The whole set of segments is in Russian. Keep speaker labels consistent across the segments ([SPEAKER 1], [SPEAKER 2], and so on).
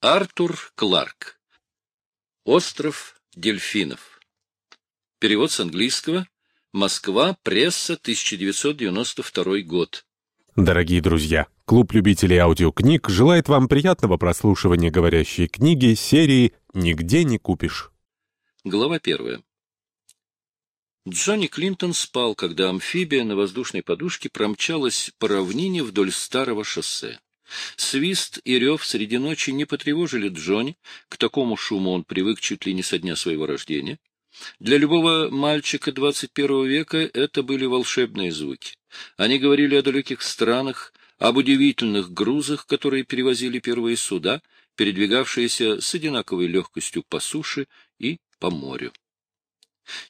[SPEAKER 1] Артур Кларк. Остров дельфинов. Перевод с английского. Москва. Пресса. 1992 год.
[SPEAKER 2] Дорогие друзья, клуб любителей аудиокниг желает вам приятного прослушивания говорящей книги серии «Нигде не купишь».
[SPEAKER 1] Глава первая. Джонни Клинтон спал, когда амфибия на воздушной подушке промчалась по равнине вдоль старого шоссе. Свист и рев среди ночи не потревожили Джонни, к такому шуму он привык чуть ли не со дня своего рождения. Для любого мальчика 21 века это были волшебные звуки. Они говорили о далеких странах, об удивительных грузах, которые перевозили первые суда, передвигавшиеся с одинаковой легкостью по суше и по морю.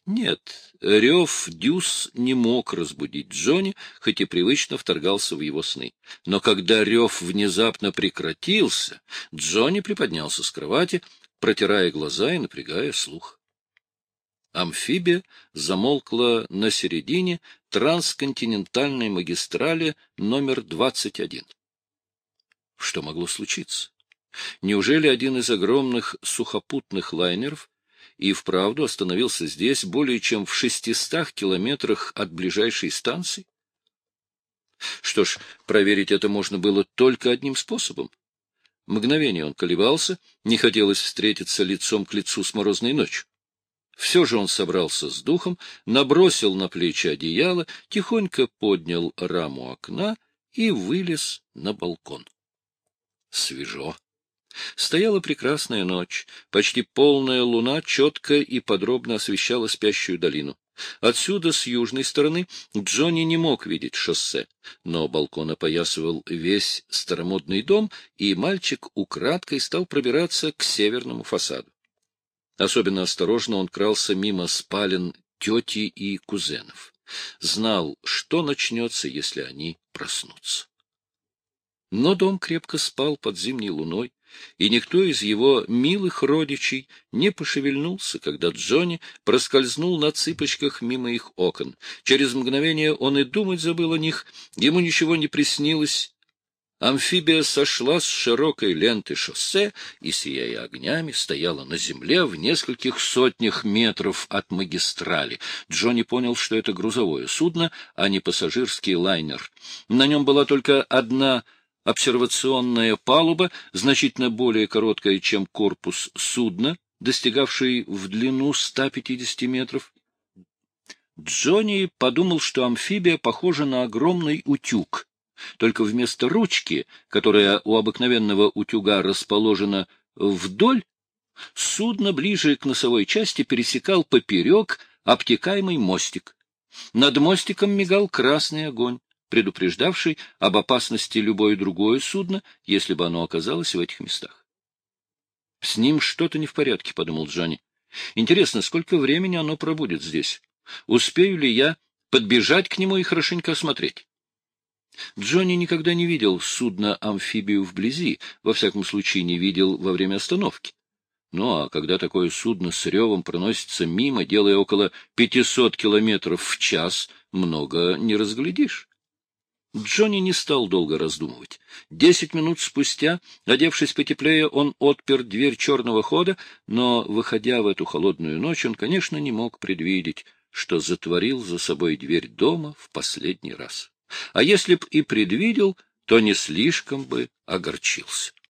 [SPEAKER 1] Нет, рев дюс не мог разбудить Джонни, хоть и привычно вторгался в его сны. Но когда рев внезапно прекратился, Джонни приподнялся с кровати, протирая глаза и напрягая слух. Амфибия замолкла на середине трансконтинентальной магистрали номер 21. Что могло случиться? Неужели один из огромных сухопутных лайнеров и вправду остановился здесь более чем в шестистах километрах от ближайшей станции? Что ж, проверить это можно было только одним способом. Мгновение он колебался, не хотелось встретиться лицом к лицу с морозной ночью. Все же он собрался с духом, набросил на плечи одеяло, тихонько поднял раму окна и вылез на балкон. Свежо. Стояла прекрасная ночь. Почти полная луна четко и подробно освещала спящую долину. Отсюда, с южной стороны, Джонни не мог видеть шоссе, но балкон опоясывал весь старомодный дом, и мальчик украдкой стал пробираться к северному фасаду. Особенно осторожно он крался мимо спален тети и кузенов. Знал, что начнется, если они проснутся. Но дом крепко спал под зимней луной, и никто из его милых родичей не пошевельнулся, когда Джонни проскользнул на цыпочках мимо их окон. Через мгновение он и думать забыл о них, ему ничего не приснилось. Амфибия сошла с широкой ленты шоссе и, сияя огнями, стояла на земле в нескольких сотнях метров от магистрали. Джонни понял, что это грузовое судно, а не пассажирский лайнер. На нем была только одна обсервационная палуба, значительно более короткая, чем корпус судна, достигавший в длину 150 метров. Джонни подумал, что амфибия похожа на огромный утюг, только вместо ручки, которая у обыкновенного утюга расположена вдоль, судно ближе к носовой части пересекал поперек обтекаемый мостик. Над мостиком мигал красный огонь предупреждавший об опасности любое другое судно, если бы оно оказалось в этих местах. — С ним что-то не в порядке, — подумал Джонни. — Интересно, сколько времени оно пробудет здесь? Успею ли я подбежать к нему и хорошенько осмотреть? Джонни никогда не видел судно-амфибию вблизи, во всяком случае не видел во время остановки. Ну а когда такое судно с ревом проносится мимо, делая около 500 километров в час, много не разглядишь. Джонни не стал долго раздумывать. Десять минут спустя, одевшись потеплее, он отпер дверь черного хода, но, выходя в эту холодную ночь, он, конечно, не мог предвидеть, что затворил за собой дверь дома в последний раз. А если б и предвидел, то не слишком бы огорчился.